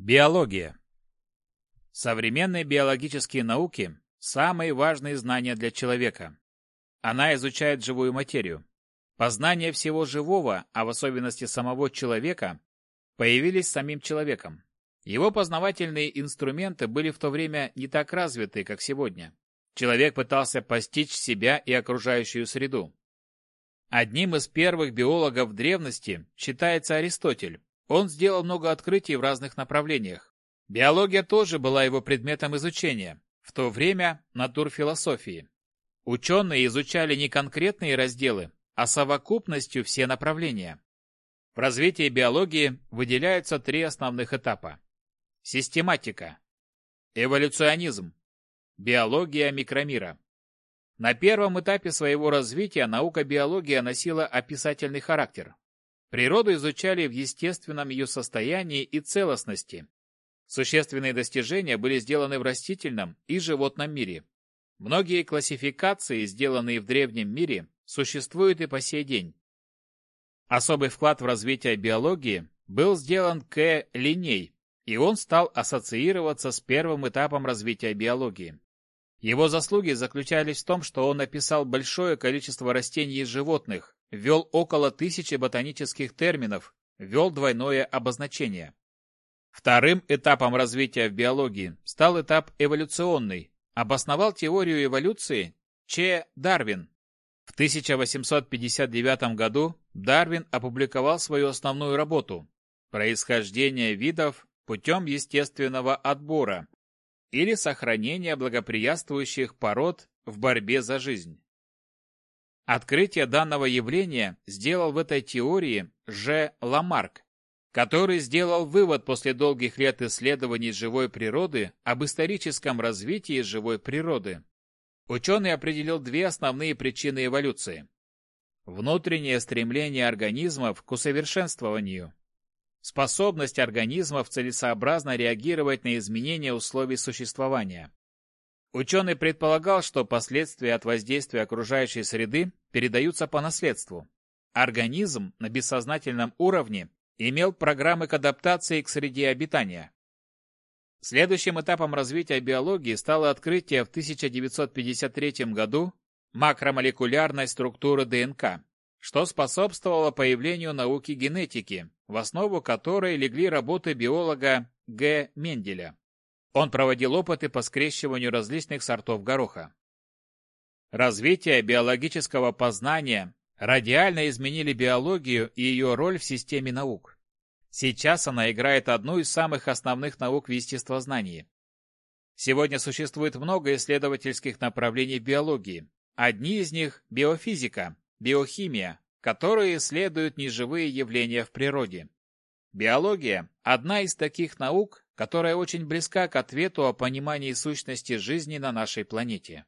Биология. Современные биологические науки – самые важные знания для человека. Она изучает живую материю. Познание всего живого, а в особенности самого человека, появились самим человеком. Его познавательные инструменты были в то время не так развиты, как сегодня. Человек пытался постичь себя и окружающую среду. Одним из первых биологов древности считается Аристотель, он сделал много открытий в разных направлениях. Биология тоже была его предметом изучения, в то время натурфилософии. Ученые изучали не конкретные разделы, а совокупностью все направления. В развитии биологии выделяются три основных этапа. Систематика. Эволюционизм. Биология микромира. На первом этапе своего развития наука биология носила описательный характер. Природу изучали в естественном ее состоянии и целостности. Существенные достижения были сделаны в растительном и животном мире. Многие классификации, сделанные в древнем мире, существуют и по сей день. Особый вклад в развитие биологии был сделан К. Линей, и он стал ассоциироваться с первым этапом развития биологии. Его заслуги заключались в том, что он описал большое количество растений и животных, ввел около тысячи ботанических терминов, ввел двойное обозначение. Вторым этапом развития в биологии стал этап эволюционный. Обосновал теорию эволюции Ч. Дарвин. В 1859 году Дарвин опубликовал свою основную работу «Происхождение видов путем естественного отбора» или сохранения благоприятствующих пород в борьбе за жизнь. Открытие данного явления сделал в этой теории Ж. Ламарк, который сделал вывод после долгих лет исследований живой природы об историческом развитии живой природы. Ученый определил две основные причины эволюции. Внутреннее стремление организмов к усовершенствованию. Способность организмов целесообразно реагировать на изменения условий существования. Ученый предполагал, что последствия от воздействия окружающей среды передаются по наследству. Организм на бессознательном уровне имел программы к адаптации к среде обитания. Следующим этапом развития биологии стало открытие в 1953 году макромолекулярной структуры ДНК, что способствовало появлению науки генетики, в основу которой легли работы биолога Г. Менделя. Он проводил опыты по скрещиванию различных сортов гороха. Развитие биологического познания радиально изменили биологию и ее роль в системе наук. Сейчас она играет одну из самых основных наук в естествознании. Сегодня существует много исследовательских направлений биологии. Одни из них – биофизика, биохимия, которые исследуют неживые явления в природе. Биология – одна из таких наук, которая очень близка к ответу о понимании сущности жизни на нашей планете.